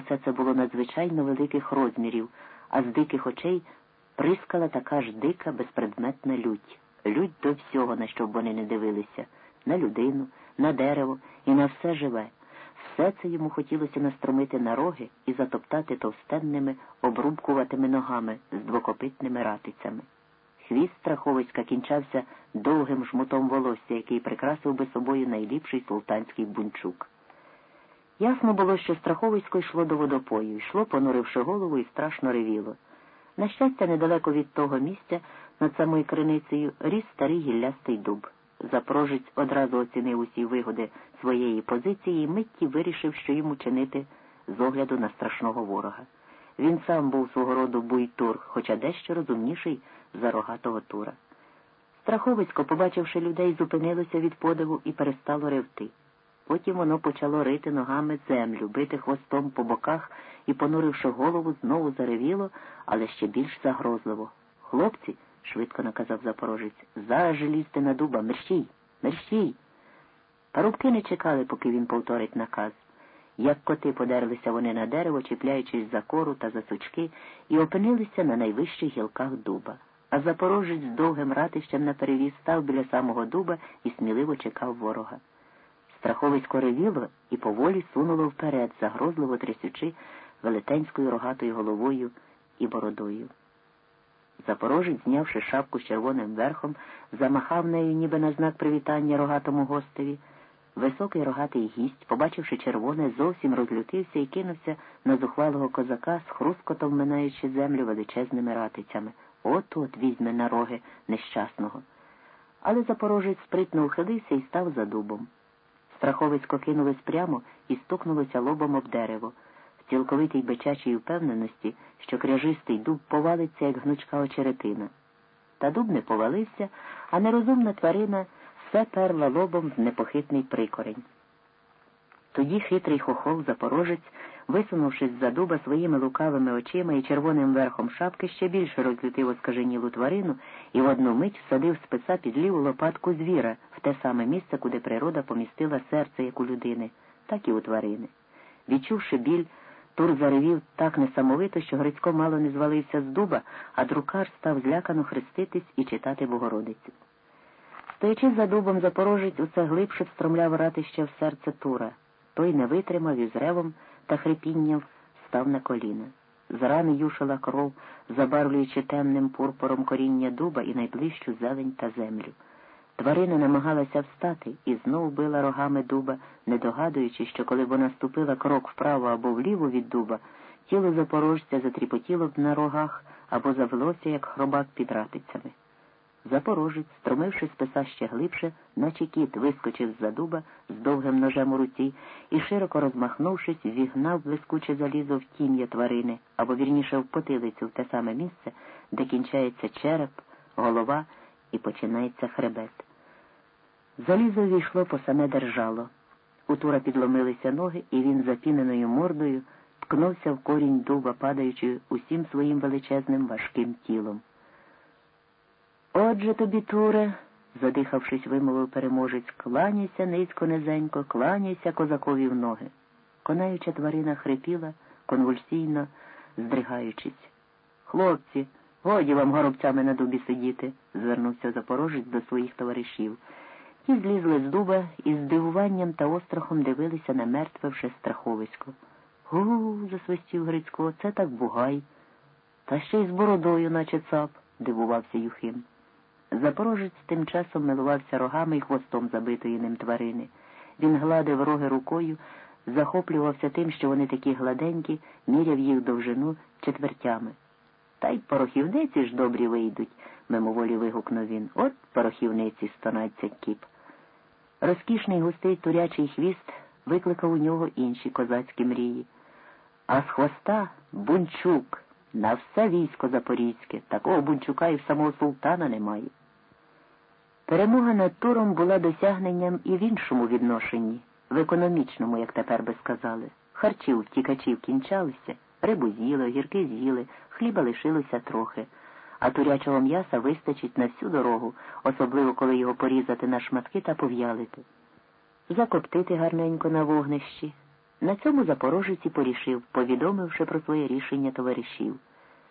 усе це було надзвичайно великих розмірів, а з диких очей прискала така ж дика, безпредметна лють. Лють до всього, на що б вони не дивилися на людину, на дерево і на все живе. Все це йому хотілося настромити на роги і затоптати товстенними, обрубкуватими ногами з двокопитними ратицями. Хвіст страховиська кінчався довгим жмутом волосся, який прикрасив би собою найліпший султанський бунчук. Ясно було, що страховисько йшло до водопою, йшло, понуривши голову, і страшно ревіло. На щастя, недалеко від того місця, над самою криницею, ріс старий гіллястий дуб. Запорожець одразу оцінив усі вигоди своєї позиції і митті вирішив, що йому чинити з огляду на страшного ворога. Він сам був свого роду буйтур, хоча дещо розумніший за рогатого тура. Страховисько, побачивши людей, зупинилося від подиву і перестало ревти. Потім воно почало рити ногами землю, бити хвостом по боках і, понуривши голову, знову заревіло, але ще більш загрозливо. Хлопці, швидко наказав запорожець, зараз лізьте на дуба, мерщій, мерщій. Парубки не чекали, поки він повторить наказ. Як коти подерлися вони на дерево, чіпляючись за кору та за сучки, і опинилися на найвищих гілках дуба. А запорожець з довгим ратищем на перевіз став біля самого дуба і сміливо чекав ворога. Страховисько ревіло і поволі сунуло вперед, загрозливо трясючи велетенською рогатою головою і бородою. Запорожець, знявши шапку з червоним верхом, замахав нею, ніби на знак привітання рогатому гостеві. Високий рогатий гість, побачивши червоне, зовсім розлютився і кинувся на зухвалого козака з хрускотом минаючи землю величезними ратицями. От от візьме на роги нещасного. Але запорожець спритно ухилився і став за дубом. Страховицько кинулось прямо і стукнулося лобом об дерево, в цілковитій бичачій впевненості, що кряжистий дуб повалиться, як гнучка очеретина. Та дуб не повалився, а нерозумна тварина все перла лобом в непохитний прикорень. Тоді хитрий хохол запорожець, висунувшись за дуба своїми лукавими очима і червоним верхом шапки, ще більше розлютив оскаженілу тварину і в одну мить всадив списа під ліву лопатку звіра в те саме місце, куди природа помістила серце як у людини, так і у тварини. Відчувши біль, Тур заревів так несамовито, що Грицько мало не звалився з дуба, а друкар став злякано хреститись і читати Богородицю. Стоячи за дубом, запорожець усе глибше встромляв ратище в серце Тура. Той не витримав і з ревом та хрипінням став на коліна. З рани юшила кров, забарвлюючи темним пурпуром коріння дуба і найближчу зелень та землю. Тварина намагалася встати і знов била рогами дуба, не догадуючи, що коли вона ступила крок вправо або вліво від дуба, тіло запорожця затріпотіло б на рогах або завелося, як хробак під ратицями. Запорожець, струмивши списа ще глибше, наче кіт вискочив з-за дуба з довгим ножем у руці і, широко розмахнувшись, вігнав блискуче залізо в тім'я тварини або вірніше в потилицю в те саме місце, де кінчається череп, голова і починається хребет. Залізо війшло по саме держало. У Тура підломилися ноги, і він запіненою мордою ткнувся в корінь дуба, падаючи усім своїм величезним важким тілом. Отже тобі, Туре, задихавшись, вимовив переможець, кланяйся низько низенько, кланяйся козакові в ноги. Конаюча тварина хрипіла, конвульсійно здригаючись. Хлопці, годі вам горобцями на дубі сидіти, звернувся запорожець до своїх товаришів. Ті злізли з дуба і з здивуванням та острахом дивилися на мертве вже страховисько. Гу, засвистів Грицько, це так бугай. Та ще й з бородою, наче цап, дивувався Юхим. Запорожець тим часом милувався рогами і хвостом забитої ним тварини. Він гладив роги рукою, захоплювався тим, що вони такі гладенькі, міряв їх довжину четвертями. Та й порохівниці ж добрі вийдуть, мимоволі вигукнув він. От порохівниці стонаться кіп. Розкішний густий турячий хвіст викликав у нього інші козацькі мрії. А з хвоста бунчук на все військо запорізьке. Такого бунчука і в самого султана немає. Перемога над туром була досягненням і в іншому відношенні, в економічному, як тепер би сказали. Харчів втікачів кінчалися, рибу з'їли, гірки з'їли, хліба лишилося трохи, а турячого м'яса вистачить на всю дорогу, особливо коли його порізати на шматки та пов'ялити. Закоптити гарненько на вогнищі, На цьому запорожець і порішив, повідомивши про своє рішення товаришів.